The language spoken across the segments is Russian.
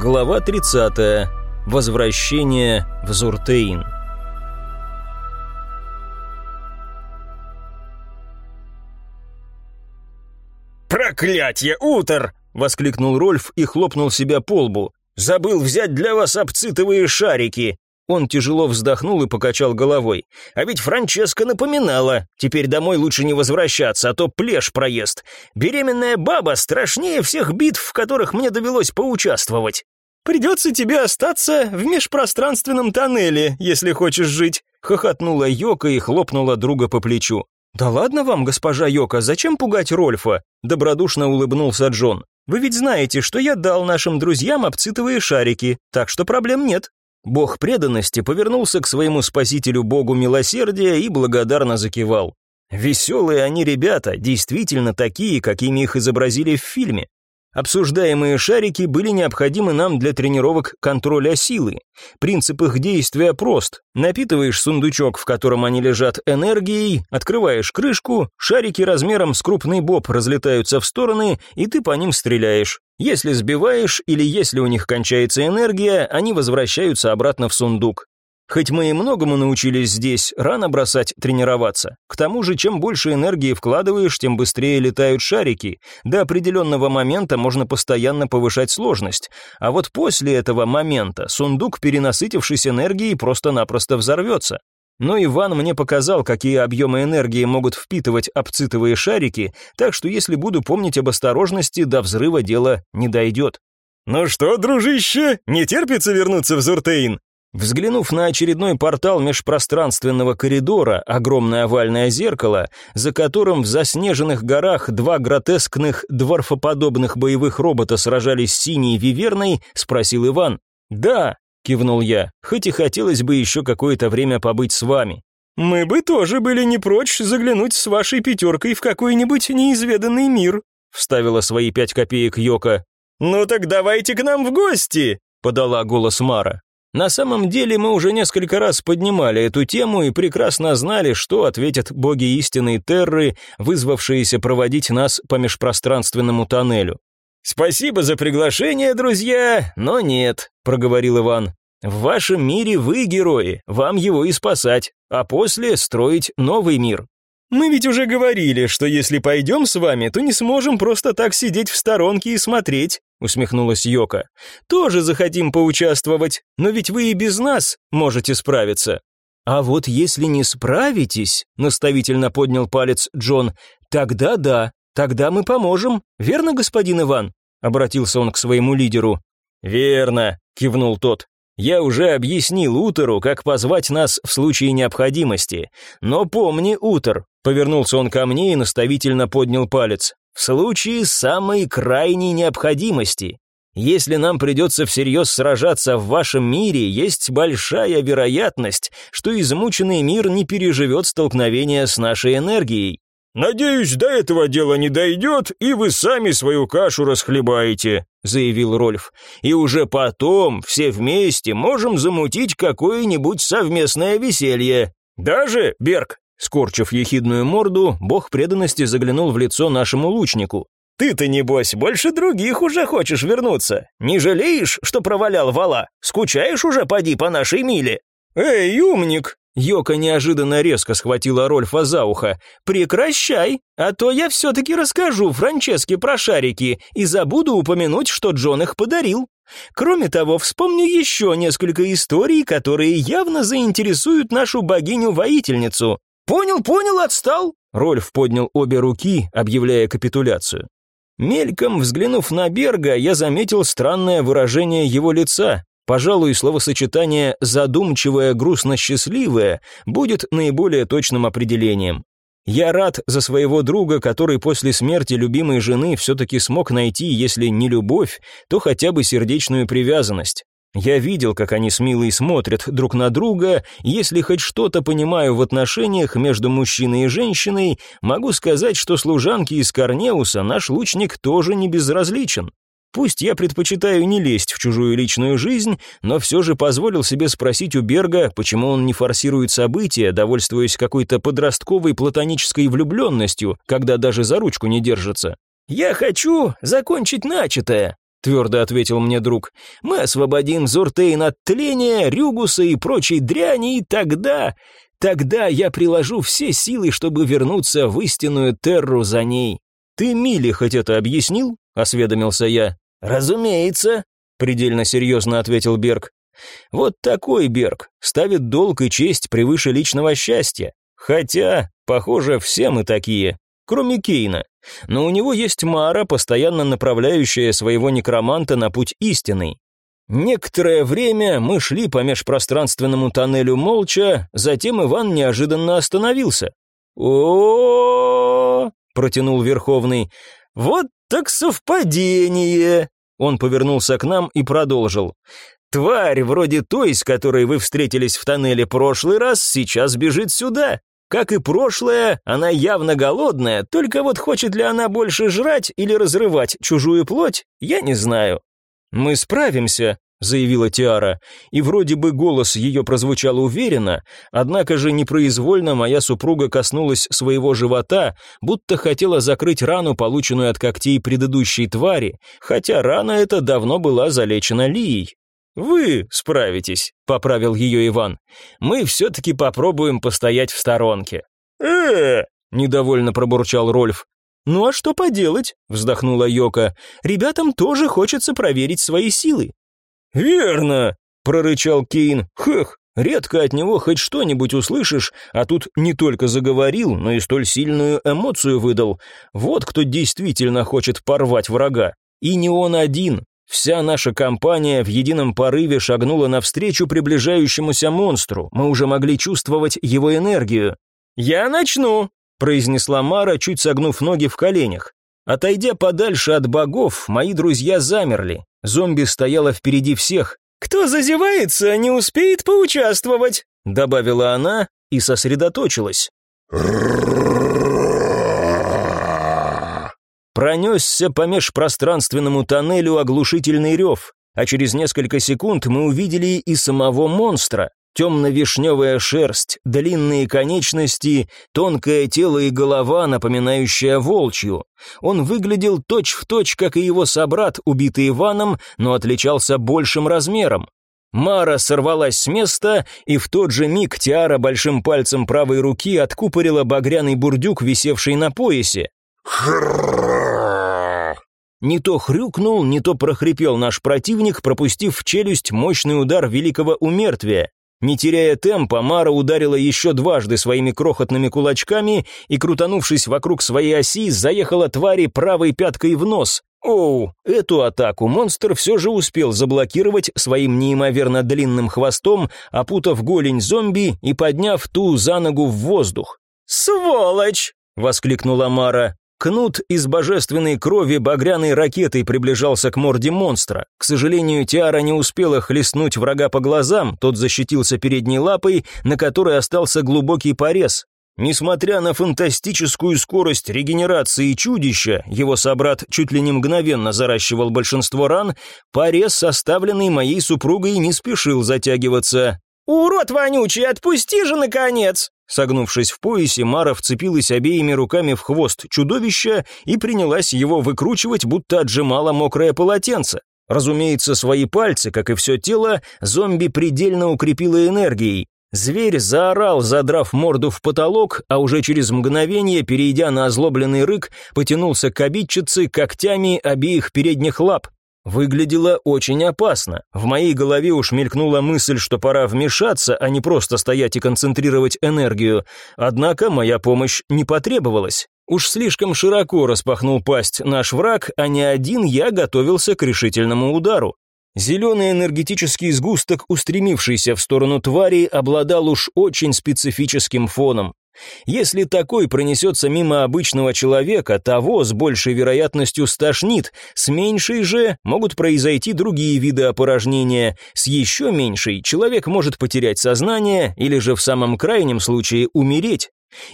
Глава 30. Возвращение в Зуртейн. «Проклятье, Утор!» — воскликнул Рольф и хлопнул себя по лбу. «Забыл взять для вас абцитовые шарики!» Он тяжело вздохнул и покачал головой. «А ведь Франческа напоминала. Теперь домой лучше не возвращаться, а то плешь проезд. Беременная баба страшнее всех битв, в которых мне довелось поучаствовать». «Придется тебе остаться в межпространственном тоннеле, если хочешь жить», хохотнула Йока и хлопнула друга по плечу. «Да ладно вам, госпожа Йока, зачем пугать Рольфа?» Добродушно улыбнулся Джон. «Вы ведь знаете, что я дал нашим друзьям обцитовые шарики, так что проблем нет». Бог преданности повернулся к своему спасителю Богу милосердия и благодарно закивал. Веселые они ребята, действительно такие, какими их изобразили в фильме. Обсуждаемые шарики были необходимы нам для тренировок контроля силы. Принцип их действия прост. Напитываешь сундучок, в котором они лежат, энергией, открываешь крышку, шарики размером с крупный боб разлетаются в стороны, и ты по ним стреляешь. Если сбиваешь или если у них кончается энергия, они возвращаются обратно в сундук. Хоть мы и многому научились здесь, рано бросать тренироваться. К тому же, чем больше энергии вкладываешь, тем быстрее летают шарики. До определенного момента можно постоянно повышать сложность. А вот после этого момента сундук, перенасытившись энергией, просто-напросто взорвется. Но Иван мне показал, какие объемы энергии могут впитывать обцитовые шарики, так что если буду помнить об осторожности, до взрыва дело не дойдет. «Ну что, дружище, не терпится вернуться в Зуртейн?» Взглянув на очередной портал межпространственного коридора, огромное овальное зеркало, за которым в заснеженных горах два гротескных дворфоподобных боевых робота сражались с синей виверной, спросил Иван. «Да», — кивнул я, — «хоть и хотелось бы еще какое-то время побыть с вами». «Мы бы тоже были не прочь заглянуть с вашей пятеркой в какой-нибудь неизведанный мир», — вставила свои пять копеек Йока. «Ну так давайте к нам в гости», — подала голос Мара. На самом деле мы уже несколько раз поднимали эту тему и прекрасно знали, что ответят боги истинной Терры, вызвавшиеся проводить нас по межпространственному тоннелю. «Спасибо за приглашение, друзья, но нет», — проговорил Иван. «В вашем мире вы герои, вам его и спасать, а после строить новый мир». «Мы ведь уже говорили, что если пойдем с вами, то не сможем просто так сидеть в сторонке и смотреть усмехнулась Йока. Тоже захотим поучаствовать, но ведь вы и без нас можете справиться. А вот если не справитесь, наставительно поднял палец Джон, тогда да, тогда мы поможем. Верно, господин Иван? обратился он к своему лидеру. Верно, кивнул тот. Я уже объяснил Утеру, как позвать нас в случае необходимости. Но помни, Утер, повернулся он ко мне и наставительно поднял палец в случае самой крайней необходимости. Если нам придется всерьез сражаться в вашем мире, есть большая вероятность, что измученный мир не переживет столкновения с нашей энергией. «Надеюсь, до этого дела не дойдет, и вы сами свою кашу расхлебаете», заявил Рольф. «И уже потом, все вместе, можем замутить какое-нибудь совместное веселье. Даже, Берг, Скорчив ехидную морду, бог преданности заглянул в лицо нашему лучнику. «Ты-то, небось, больше других уже хочешь вернуться? Не жалеешь, что провалял вала? Скучаешь уже, поди, по нашей миле?» «Эй, умник!» Йока неожиданно резко схватила Рольфа за ухо. «Прекращай, а то я все-таки расскажу Франческе про шарики и забуду упомянуть, что Джон их подарил. Кроме того, вспомню еще несколько историй, которые явно заинтересуют нашу богиню-воительницу. «Понял, понял, отстал!» Рольф поднял обе руки, объявляя капитуляцию. Мельком взглянув на Берга, я заметил странное выражение его лица. Пожалуй, словосочетание «задумчивое, грустно-счастливое» будет наиболее точным определением. Я рад за своего друга, который после смерти любимой жены все-таки смог найти, если не любовь, то хотя бы сердечную привязанность. Я видел, как они с Милой смотрят друг на друга, если хоть что-то понимаю в отношениях между мужчиной и женщиной, могу сказать, что служанки из Корнеуса наш лучник тоже не безразличен. Пусть я предпочитаю не лезть в чужую личную жизнь, но все же позволил себе спросить у Берга, почему он не форсирует события, довольствуясь какой-то подростковой платонической влюбленностью, когда даже за ручку не держится. «Я хочу закончить начатое», твердо ответил мне друг. Мы освободим Зуртейн от тления, Рюгуса и прочей дряни, и тогда... Тогда я приложу все силы, чтобы вернуться в истинную терру за ней. Ты Миле хоть это объяснил? осведомился я. Разумеется, предельно серьезно ответил Берг. Вот такой Берг ставит долг и честь превыше личного счастья. Хотя, похоже, все мы такие, кроме Кейна. Но у него есть Мара, постоянно направляющая своего некроманта на путь истинный. Некоторое время мы шли по межпространственному тоннелю молча, затем Иван неожиданно остановился. о протянул Верховный. «Вот так совпадение!» Он повернулся к нам и продолжил. «Тварь, вроде той, с которой вы встретились в тоннеле прошлый раз, сейчас бежит сюда. Как и прошлое, она явно голодная, только вот хочет ли она больше жрать или разрывать чужую плоть, я не знаю. Мы справимся, заявила Тиара, и вроде бы голос ее прозвучал уверенно, однако же непроизвольно моя супруга коснулась своего живота, будто хотела закрыть рану, полученную от когтей предыдущей твари, хотя рана эта давно была залечена Лией. «Вы справитесь», — поправил ее Иван. «Мы все-таки попробуем постоять в сторонке». «Э-э-э», недовольно пробурчал Рольф. «Ну а что поделать?» — вздохнула Йока. «Ребятам тоже хочется проверить свои силы». «Верно», — прорычал Кейн. «Хех, редко от него хоть что-нибудь услышишь, а тут не только заговорил, но и столь сильную эмоцию выдал. Вот кто действительно хочет порвать врага. И не он один, Вся наша компания в едином порыве шагнула навстречу приближающемуся монстру. Мы уже могли чувствовать его энергию. «Я начну», — произнесла Мара, чуть согнув ноги в коленях. Отойдя подальше от богов, мои друзья замерли. Зомби стояла впереди всех. «Кто зазевается, не успеет поучаствовать», — добавила она и сосредоточилась. Пронесся по межпространственному тоннелю оглушительный рев, а через несколько секунд мы увидели и самого монстра. Темно-вишневая шерсть, длинные конечности, тонкое тело и голова, напоминающая волчью. Он выглядел точь-в-точь, точь, как и его собрат, убитый Иваном, но отличался большим размером. Мара сорвалась с места, и в тот же миг Тиара большим пальцем правой руки откупорила багряный бурдюк, висевший на поясе. Не то хрюкнул, не то прохрипел наш противник, пропустив в челюсть мощный удар великого умертвия. Не теряя темпа, Мара ударила еще дважды своими крохотными кулачками и, крутанувшись вокруг своей оси, заехала твари правой пяткой в нос. Оу, эту атаку монстр все же успел заблокировать своим неимоверно длинным хвостом, опутав голень зомби и подняв ту за ногу в воздух. «Сволочь!» — воскликнула Мара. Кнут из божественной крови багряной ракетой приближался к морде монстра. К сожалению, Тиара не успела хлестнуть врага по глазам, тот защитился передней лапой, на которой остался глубокий порез. Несмотря на фантастическую скорость регенерации чудища, его собрат чуть ли не мгновенно заращивал большинство ран, порез, составленный моей супругой, не спешил затягиваться. «Урод вонючий, отпусти же, наконец!» Согнувшись в поясе, Мара вцепилась обеими руками в хвост чудовища и принялась его выкручивать, будто отжимала мокрое полотенце. Разумеется, свои пальцы, как и все тело, зомби предельно укрепила энергией. Зверь заорал, задрав морду в потолок, а уже через мгновение, перейдя на озлобленный рык, потянулся к обидчице когтями обеих передних лап. Выглядело очень опасно. В моей голове уж мелькнула мысль, что пора вмешаться, а не просто стоять и концентрировать энергию. Однако моя помощь не потребовалась. Уж слишком широко распахнул пасть наш враг, а не один я готовился к решительному удару. Зеленый энергетический сгусток, устремившийся в сторону твари, обладал уж очень специфическим фоном. Если такой пронесется мимо обычного человека, того с большей вероятностью стошнит, с меньшей же могут произойти другие виды опорожнения, с еще меньшей человек может потерять сознание или же в самом крайнем случае умереть.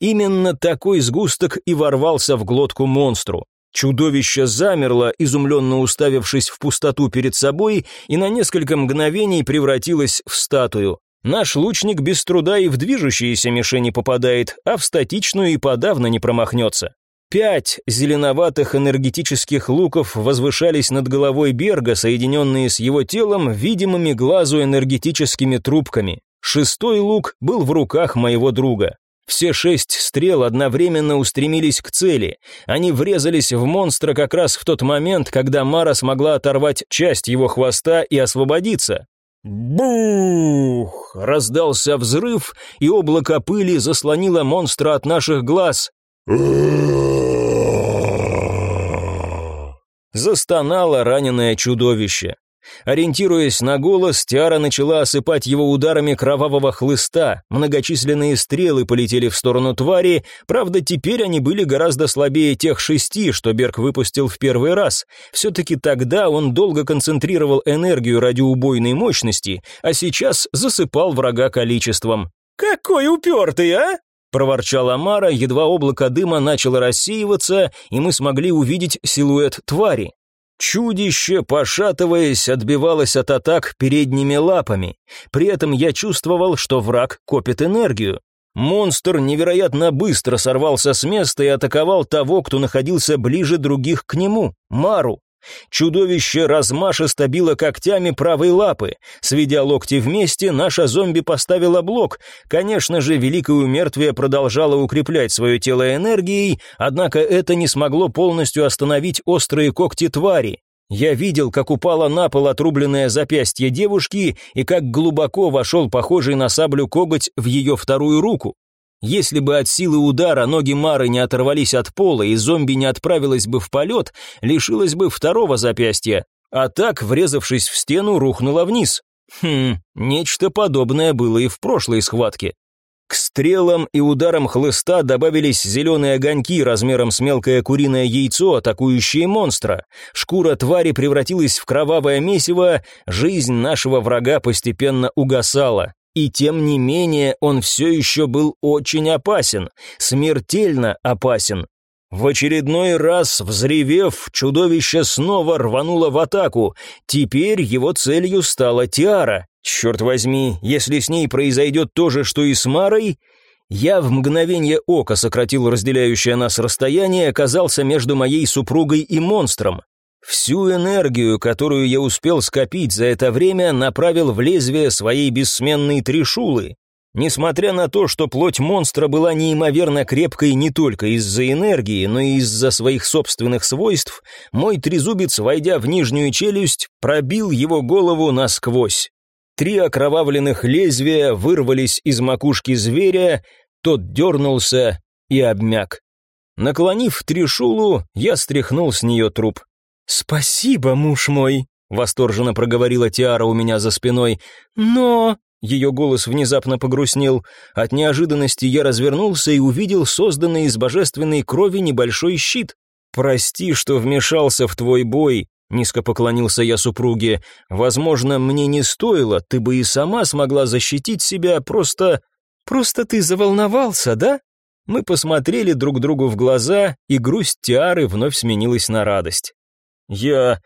Именно такой сгусток и ворвался в глотку монстру. Чудовище замерло, изумленно уставившись в пустоту перед собой, и на несколько мгновений превратилось в статую. Наш лучник без труда и в движущиеся мишени попадает, а в статичную и подавно не промахнется. Пять зеленоватых энергетических луков возвышались над головой Берга, соединенные с его телом видимыми глазу энергетическими трубками. Шестой лук был в руках моего друга. Все шесть стрел одновременно устремились к цели. Они врезались в монстра как раз в тот момент, когда Мара смогла оторвать часть его хвоста и освободиться. Бух! Раздался взрыв, и облако пыли заслонило монстра от наших глаз. Застонало раненое чудовище. Ориентируясь на голос, Тиара начала осыпать его ударами кровавого хлыста. Многочисленные стрелы полетели в сторону твари, правда, теперь они были гораздо слабее тех шести, что Берг выпустил в первый раз. Все-таки тогда он долго концентрировал энергию ради убойной мощности, а сейчас засыпал врага количеством. «Какой упертый, а?» проворчала Мара, едва облако дыма начало рассеиваться, и мы смогли увидеть силуэт твари. Чудище, пошатываясь, отбивалось от атак передними лапами. При этом я чувствовал, что враг копит энергию. Монстр невероятно быстро сорвался с места и атаковал того, кто находился ближе других к нему, Мару. Чудовище размашисто било когтями правой лапы. Сведя локти вместе, наша зомби поставила блок. Конечно же, Великое Умертвие продолжало укреплять свое тело энергией, однако это не смогло полностью остановить острые когти твари. Я видел, как упало на пол отрубленное запястье девушки и как глубоко вошел похожий на саблю коготь в ее вторую руку. Если бы от силы удара ноги Мары не оторвались от пола и зомби не отправилась бы в полет, лишилась бы второго запястья, а так, врезавшись в стену, рухнула вниз. Хм, нечто подобное было и в прошлой схватке. К стрелам и ударам хлыста добавились зеленые огоньки размером с мелкое куриное яйцо, атакующие монстра. Шкура твари превратилась в кровавое месиво, жизнь нашего врага постепенно угасала. И тем не менее он все еще был очень опасен, смертельно опасен. В очередной раз, взревев, чудовище снова рвануло в атаку. Теперь его целью стала Тиара. Черт возьми, если с ней произойдет то же, что и с Марой... Я в мгновение ока сократил разделяющее нас расстояние и оказался между моей супругой и монстром. Всю энергию, которую я успел скопить за это время, направил в лезвие своей бессменной трешулы. Несмотря на то, что плоть монстра была неимоверно крепкой не только из-за энергии, но и из-за своих собственных свойств, мой трезубец, войдя в нижнюю челюсть, пробил его голову насквозь. Три окровавленных лезвия вырвались из макушки зверя, тот дернулся и обмяк. Наклонив трешулу, я стряхнул с нее труп. «Спасибо, муж мой», — восторженно проговорила Тиара у меня за спиной. «Но...» — ее голос внезапно погрустнел. От неожиданности я развернулся и увидел созданный из божественной крови небольшой щит. «Прости, что вмешался в твой бой», — низко поклонился я супруге. «Возможно, мне не стоило, ты бы и сама смогла защитить себя, просто... Просто ты заволновался, да?» Мы посмотрели друг другу в глаза, и грусть Тиары вновь сменилась на радость. «Я...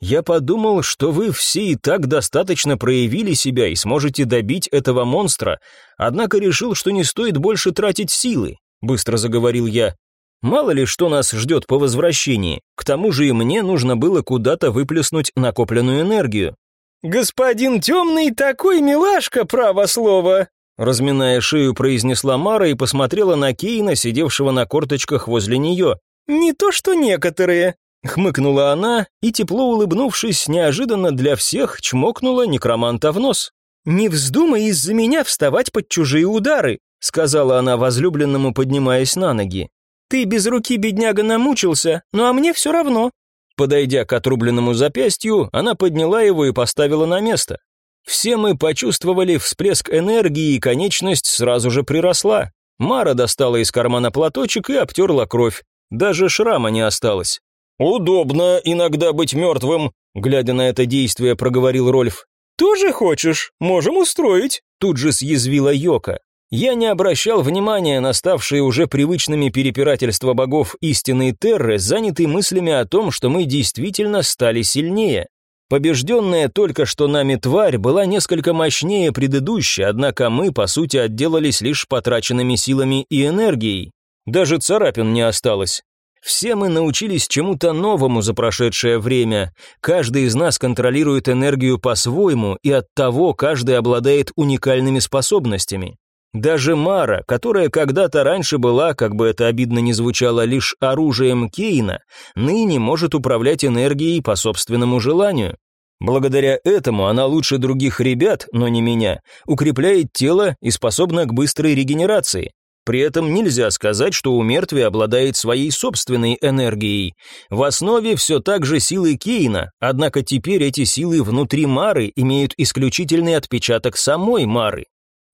я подумал, что вы все и так достаточно проявили себя и сможете добить этого монстра, однако решил, что не стоит больше тратить силы», — быстро заговорил я. «Мало ли, что нас ждет по возвращении. К тому же и мне нужно было куда-то выплеснуть накопленную энергию». «Господин темный такой милашка, право слово!» Разминая шею, произнесла Мара и посмотрела на Кейна, сидевшего на корточках возле нее. «Не то что некоторые. Хмыкнула она и, тепло улыбнувшись, неожиданно для всех чмокнула некроманта в нос. «Не вздумай из-за меня вставать под чужие удары», сказала она возлюбленному, поднимаясь на ноги. «Ты без руки, бедняга, намучился, ну а мне все равно». Подойдя к отрубленному запястью, она подняла его и поставила на место. Все мы почувствовали всплеск энергии, и конечность сразу же приросла. Мара достала из кармана платочек и обтерла кровь. Даже шрама не осталось. «Удобно иногда быть мертвым», — глядя на это действие, проговорил Рольф. «Тоже хочешь? Можем устроить», — тут же съязвила Йока. Я не обращал внимания на ставшие уже привычными перепирательства богов истинной Терры, занятые мыслями о том, что мы действительно стали сильнее. Побежденная только что нами тварь была несколько мощнее предыдущей, однако мы, по сути, отделались лишь потраченными силами и энергией. Даже царапин не осталось. Все мы научились чему-то новому за прошедшее время. Каждый из нас контролирует энергию по-своему, и оттого каждый обладает уникальными способностями. Даже Мара, которая когда-то раньше была, как бы это обидно ни звучало, лишь оружием Кейна, ныне может управлять энергией по собственному желанию. Благодаря этому она лучше других ребят, но не меня, укрепляет тело и способна к быстрой регенерации. При этом нельзя сказать, что у мертвия обладает своей собственной энергией. В основе все так же силы Кейна, однако теперь эти силы внутри Мары имеют исключительный отпечаток самой Мары.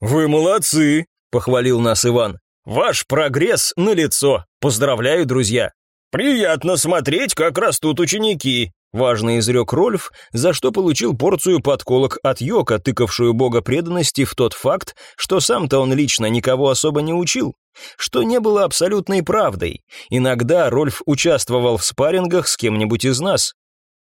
«Вы молодцы!» – похвалил нас Иван. «Ваш прогресс налицо. Поздравляю, друзья!» «Приятно смотреть, как растут ученики», Важно изрек Рольф, за что получил порцию подколок от Йока, тыкавшую бога преданности в тот факт, что сам-то он лично никого особо не учил, что не было абсолютной правдой. Иногда Рольф участвовал в спаррингах с кем-нибудь из нас.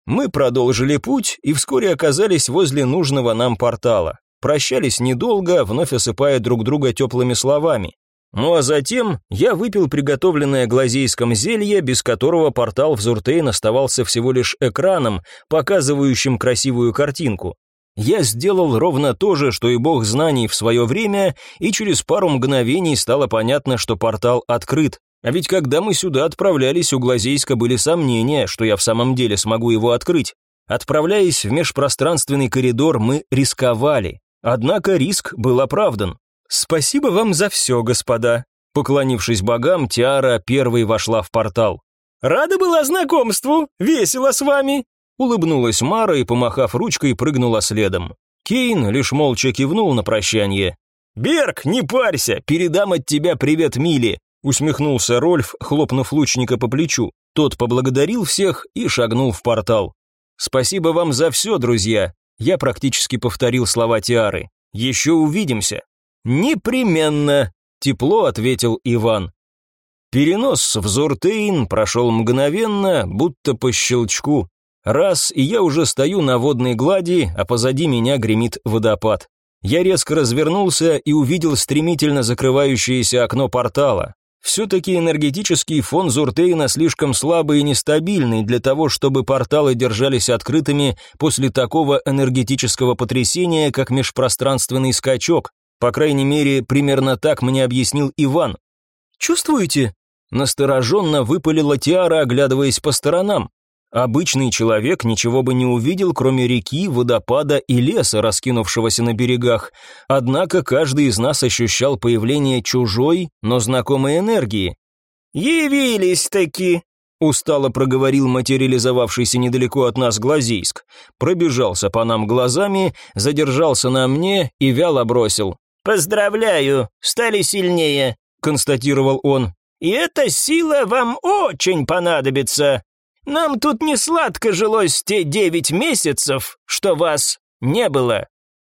Мы продолжили путь и вскоре оказались возле нужного нам портала. Прощались недолго, вновь осыпая друг друга теплыми словами. Ну а затем я выпил приготовленное глазейском зелье, без которого портал в Зуртейн оставался всего лишь экраном, показывающим красивую картинку. Я сделал ровно то же, что и бог знаний в свое время, и через пару мгновений стало понятно, что портал открыт. А ведь когда мы сюда отправлялись, у Глазейска были сомнения, что я в самом деле смогу его открыть. Отправляясь в межпространственный коридор, мы рисковали. Однако риск был оправдан. «Спасибо вам за все, господа». Поклонившись богам, Тиара первой вошла в портал. «Рада была знакомству, весело с вами», улыбнулась Мара и, помахав ручкой, прыгнула следом. Кейн лишь молча кивнул на прощание. «Берг, не парься, передам от тебя привет Миле», усмехнулся Рольф, хлопнув лучника по плечу. Тот поблагодарил всех и шагнул в портал. «Спасибо вам за все, друзья», я практически повторил слова Тиары. «Еще увидимся». «Непременно», — тепло ответил Иван. Перенос в Зуртейн прошел мгновенно, будто по щелчку. Раз, и я уже стою на водной глади, а позади меня гремит водопад. Я резко развернулся и увидел стремительно закрывающееся окно портала. Все-таки энергетический фон Зуртейна слишком слабый и нестабильный для того, чтобы порталы держались открытыми после такого энергетического потрясения, как межпространственный скачок. По крайней мере, примерно так мне объяснил Иван. «Чувствуете?» Настороженно выпалила Тиара, оглядываясь по сторонам. Обычный человек ничего бы не увидел, кроме реки, водопада и леса, раскинувшегося на берегах. Однако каждый из нас ощущал появление чужой, но знакомой энергии. «Явились-таки!» Устало проговорил материализовавшийся недалеко от нас Глазийск. Пробежался по нам глазами, задержался на мне и вяло бросил. «Поздравляю, стали сильнее», — констатировал он. «И эта сила вам очень понадобится. Нам тут не сладко жилось те девять месяцев, что вас не было».